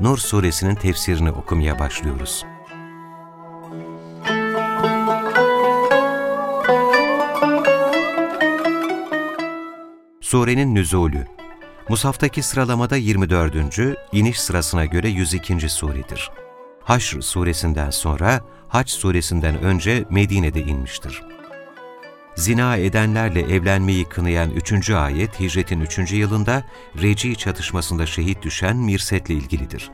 Nur suresinin tefsirini okumaya başlıyoruz. Surenin nüzulü Musaftaki sıralamada 24. iniş sırasına göre 102. suredir. Haşr suresinden sonra Haç suresinden önce Medine'de inmiştir zina edenlerle evlenmeyi kınayan 3. ayet hicretin 3. yılında Reci çatışmasında şehit düşen Mirset'le ilgilidir.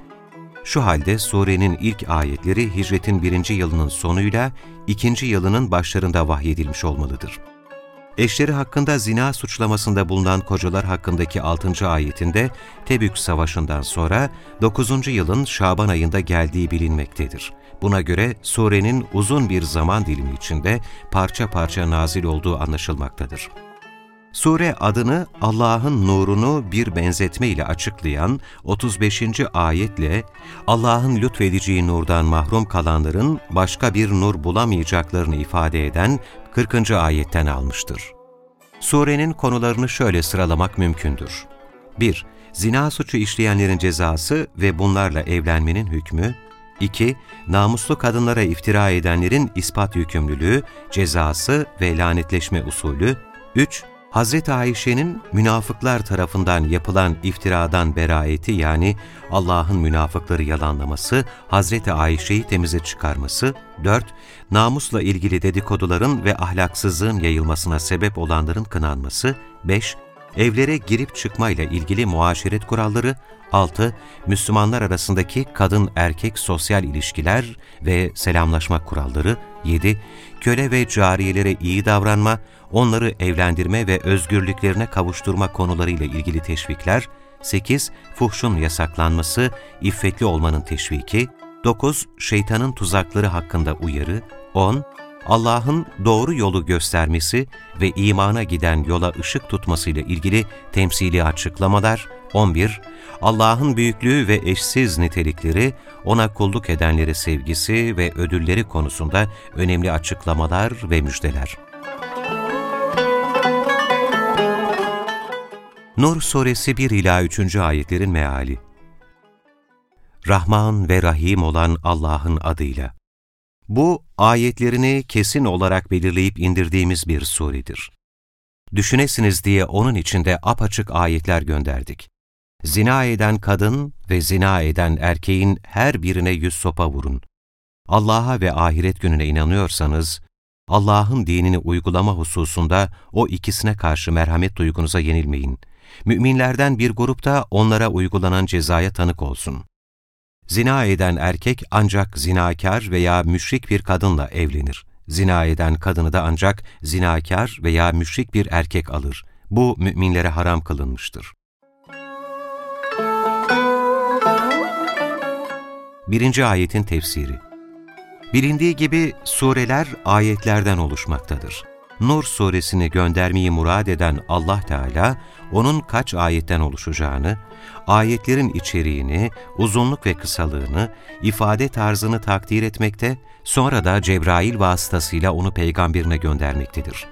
Şu halde surenin ilk ayetleri hicretin 1. yılının sonuyla 2. yılının başlarında vahyedilmiş olmalıdır. Eşleri hakkında zina suçlamasında bulunan kocalar hakkındaki 6. ayetinde Tebük Savaşı'ndan sonra 9. yılın Şaban ayında geldiği bilinmektedir. Buna göre surenin uzun bir zaman dilimi içinde parça parça nazil olduğu anlaşılmaktadır. Sure adını Allah'ın nurunu bir benzetme ile açıklayan 35. ayetle Allah'ın lütfedeceği nurdan mahrum kalanların başka bir nur bulamayacaklarını ifade eden 40. ayetten almıştır. Surenin konularını şöyle sıralamak mümkündür. 1. Zina suçu işleyenlerin cezası ve bunlarla evlenmenin hükmü 2. Namuslu kadınlara iftira edenlerin ispat yükümlülüğü, cezası ve lanetleşme usulü. 3. Hz. Ayşe'nin münafıklar tarafından yapılan iftiradan beraeti yani Allah'ın münafıkları yalanlaması, Hz. Ayşe'yi temize çıkarması. 4. Namusla ilgili dedikoduların ve ahlaksızlığın yayılmasına sebep olanların kınanması. 5 evlere girip çıkmayla ilgili muaşeret kuralları, 6. Müslümanlar arasındaki kadın-erkek sosyal ilişkiler ve selamlaşma kuralları, 7. Köle ve cariyelere iyi davranma, onları evlendirme ve özgürlüklerine kavuşturma konularıyla ilgili teşvikler, 8. Fuhşun yasaklanması, iffetli olmanın teşviki, 9. Şeytanın tuzakları hakkında uyarı, 10. Allah'ın doğru yolu göstermesi ve imana giden yola ışık tutmasıyla ilgili temsili açıklamalar 11. Allah'ın büyüklüğü ve eşsiz nitelikleri, ona kulluk edenlere sevgisi ve ödülleri konusunda önemli açıklamalar ve müjdeler. Nur Suresi 1 ila 3. ayetlerin meali. Rahman ve Rahim olan Allah'ın adıyla. Bu, ayetlerini kesin olarak belirleyip indirdiğimiz bir suredir. Düşünesiniz diye onun içinde apaçık ayetler gönderdik. Zina eden kadın ve zina eden erkeğin her birine yüz sopa vurun. Allah'a ve ahiret gününe inanıyorsanız, Allah'ın dinini uygulama hususunda o ikisine karşı merhamet duygunuza yenilmeyin. Müminlerden bir grup da onlara uygulanan cezaya tanık olsun. Zina eden erkek ancak zinakar veya müşrik bir kadınla evlenir. Zina eden kadını da ancak zinakar veya müşrik bir erkek alır. Bu müminlere haram kılınmıştır. Birinci ayetin tefsiri Bilindiği gibi sureler ayetlerden oluşmaktadır. Nur suresini göndermeyi murad eden Allah Teala, onun kaç ayetten oluşacağını, ayetlerin içeriğini, uzunluk ve kısalığını, ifade tarzını takdir etmekte, sonra da Cebrail vasıtasıyla onu peygamberine göndermektedir.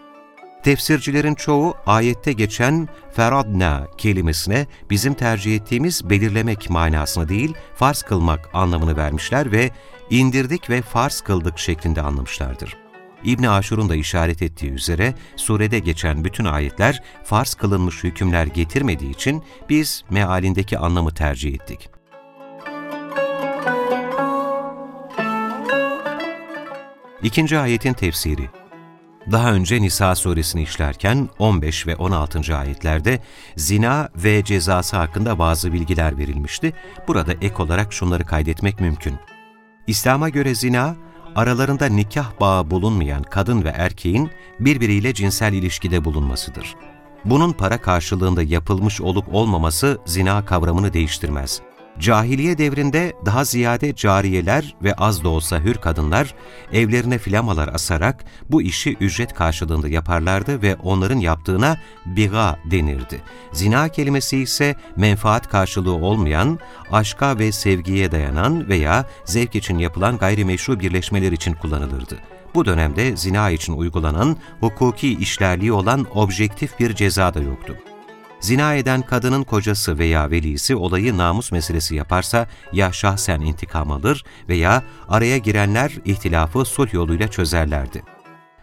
Tefsircilerin çoğu ayette geçen feradna kelimesine bizim tercih ettiğimiz belirlemek manasını değil, farz kılmak anlamını vermişler ve indirdik ve farz kıldık şeklinde anlamışlardır. İbni Aşur'un da işaret ettiği üzere surede geçen bütün ayetler farz kılınmış hükümler getirmediği için biz mealindeki anlamı tercih ettik. İkinci ayetin tefsiri daha önce Nisa suresini işlerken 15 ve 16. ayetlerde zina ve cezası hakkında bazı bilgiler verilmişti. Burada ek olarak şunları kaydetmek mümkün. İslam'a göre zina, aralarında nikah bağı bulunmayan kadın ve erkeğin birbiriyle cinsel ilişkide bulunmasıdır. Bunun para karşılığında yapılmış olup olmaması zina kavramını değiştirmez. Cahiliye devrinde daha ziyade cariyeler ve az da olsa hür kadınlar evlerine flamalar asarak bu işi ücret karşılığında yaparlardı ve onların yaptığına biga denirdi. Zina kelimesi ise menfaat karşılığı olmayan, aşka ve sevgiye dayanan veya zevk için yapılan gayrimeşru birleşmeler için kullanılırdı. Bu dönemde zina için uygulanan hukuki işlerliği olan objektif bir ceza da yoktu. Zina eden kadının kocası veya velisi olayı namus meselesi yaparsa ya şahsen intikam alır veya araya girenler ihtilafı sulh yoluyla çözerlerdi.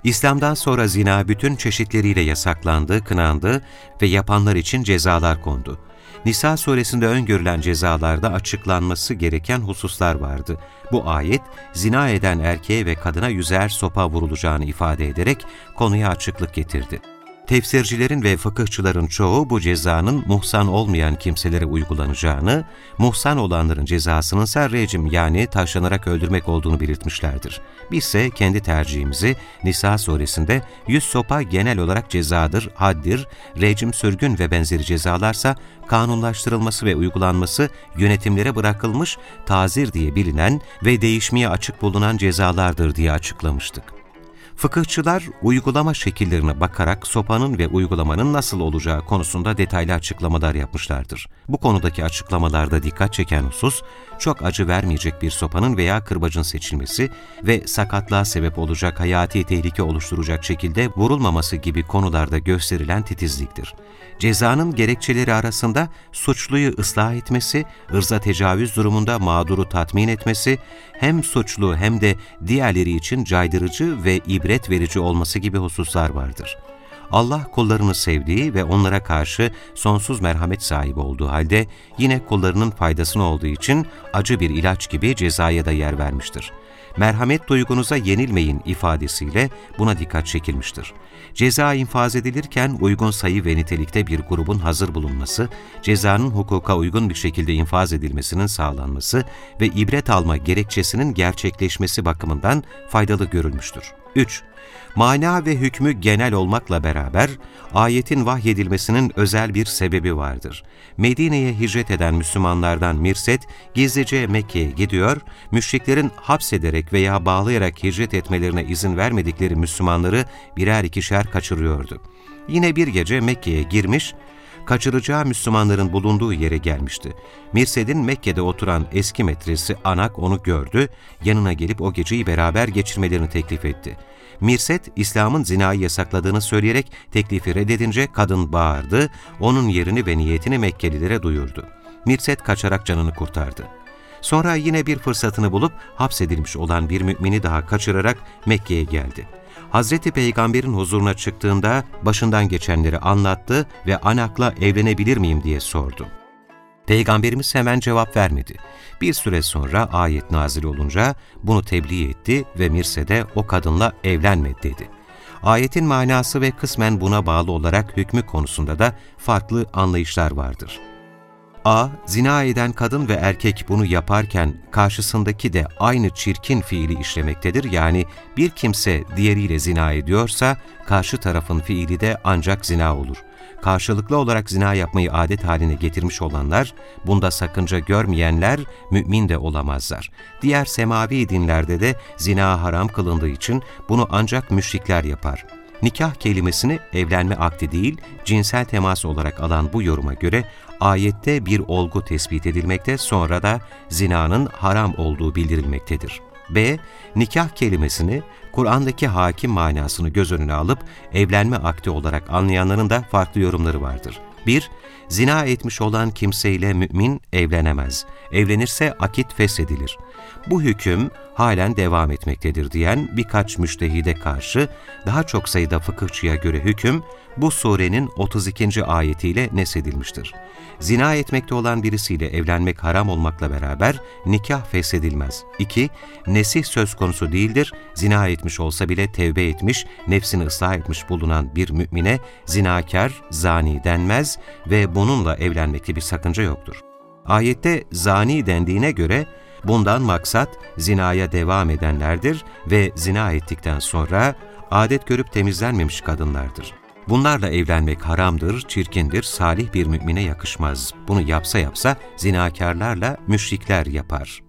İslam'dan sonra zina bütün çeşitleriyle yasaklandı, kınandı ve yapanlar için cezalar kondu. Nisa suresinde öngörülen cezalarda açıklanması gereken hususlar vardı. Bu ayet, zina eden erkeğe ve kadına yüzer sopa vurulacağını ifade ederek konuya açıklık getirdi. Tefsircilerin ve fıkıhçıların çoğu bu cezanın muhsan olmayan kimselere uygulanacağını, muhsan olanların cezasının ise rejim yani taşlanarak öldürmek olduğunu belirtmişlerdir. Biz ise kendi tercihimizi Nisa suresinde yüz sopa genel olarak cezadır, haddir, rejim sürgün ve benzeri cezalarsa kanunlaştırılması ve uygulanması yönetimlere bırakılmış, tazir diye bilinen ve değişmeye açık bulunan cezalardır diye açıklamıştık. Fıkıhçılar uygulama şekillerine bakarak sopanın ve uygulamanın nasıl olacağı konusunda detaylı açıklamalar yapmışlardır. Bu konudaki açıklamalarda dikkat çeken husus, çok acı vermeyecek bir sopanın veya kırbacın seçilmesi ve sakatlığa sebep olacak hayati tehlike oluşturacak şekilde vurulmaması gibi konularda gösterilen titizliktir. Cezanın gerekçeleri arasında suçluyu ıslah etmesi, ırza tecavüz durumunda mağduru tatmin etmesi, hem suçlu hem de diğerleri için caydırıcı ve ibret verici olması gibi hususlar vardır. Allah kullarını sevdiği ve onlara karşı sonsuz merhamet sahibi olduğu halde yine kullarının faydasını olduğu için acı bir ilaç gibi cezaya da yer vermiştir. Merhamet duygunuza yenilmeyin ifadesiyle buna dikkat çekilmiştir. Ceza infaz edilirken uygun sayı ve nitelikte bir grubun hazır bulunması, cezanın hukuka uygun bir şekilde infaz edilmesinin sağlanması ve ibret alma gerekçesinin gerçekleşmesi bakımından faydalı görülmüştür. 3. Mana ve hükmü genel olmakla beraber ayetin vahyedilmesinin özel bir sebebi vardır. Medine'ye hicret eden Müslümanlardan Mirset gizlice Mekke'ye gidiyor, müşriklerin hapsederek veya bağlayarak hicret etmelerine izin vermedikleri Müslümanları birer ikişer kaçırıyordu. Yine bir gece Mekke'ye girmiş, kaçıracağı Müslümanların bulunduğu yere gelmişti. Mirsed'in Mekke'de oturan eski metresi Anak onu gördü, yanına gelip o geceyi beraber geçirmelerini teklif etti. Mirset, İslam'ın zinayı yasakladığını söyleyerek teklifi reddedince kadın bağırdı, onun yerini ve niyetini Mekkelilere duyurdu. Mirset kaçarak canını kurtardı. Sonra yine bir fırsatını bulup hapsedilmiş olan bir mümini daha kaçırarak Mekke'ye geldi. Hazreti Peygamber'in huzuruna çıktığında başından geçenleri anlattı ve Anak'la evlenebilir miyim diye sordu. Peygamberimiz hemen cevap vermedi. Bir süre sonra ayet nazil olunca bunu tebliğ etti ve Mirse o kadınla evlenme dedi. Ayetin manası ve kısmen buna bağlı olarak hükmü konusunda da farklı anlayışlar vardır. A. Zina eden kadın ve erkek bunu yaparken karşısındaki de aynı çirkin fiili işlemektedir. Yani bir kimse diğeriyle zina ediyorsa karşı tarafın fiili de ancak zina olur karşılıklı olarak zina yapmayı adet haline getirmiş olanlar, bunda sakınca görmeyenler mümin de olamazlar. Diğer semavi dinlerde de zina haram kılındığı için bunu ancak müşrikler yapar. Nikah kelimesini evlenme akdi değil, cinsel temas olarak alan bu yoruma göre ayette bir olgu tespit edilmekte sonra da zinanın haram olduğu bildirilmektedir. B. Nikah kelimesini Kur'an'daki hakim manasını göz önüne alıp evlenme akti olarak anlayanların da farklı yorumları vardır. 1. Zina etmiş olan kimseyle mümin evlenemez. Evlenirse akit feshedilir. Bu hüküm halen devam etmektedir diyen birkaç müştehide karşı daha çok sayıda fıkıhçıya göre hüküm bu surenin 32. ayetiyle nesedilmiştir. Zina etmekte olan birisiyle evlenmek haram olmakla beraber nikah feshedilmez. 2. Nesih söz konusu değildir. Zina etmiş olsa bile tevbe etmiş, nefsini ıslah etmiş bulunan bir mümine zinakar, zani denmez ve bununla evlenmekte bir sakınca yoktur. Ayette zani dendiğine göre bundan maksat zinaya devam edenlerdir ve zina ettikten sonra adet görüp temizlenmemiş kadınlardır. Bunlarla evlenmek haramdır, çirkindir, salih bir mümine yakışmaz. Bunu yapsa yapsa zinakarlarla müşrikler yapar.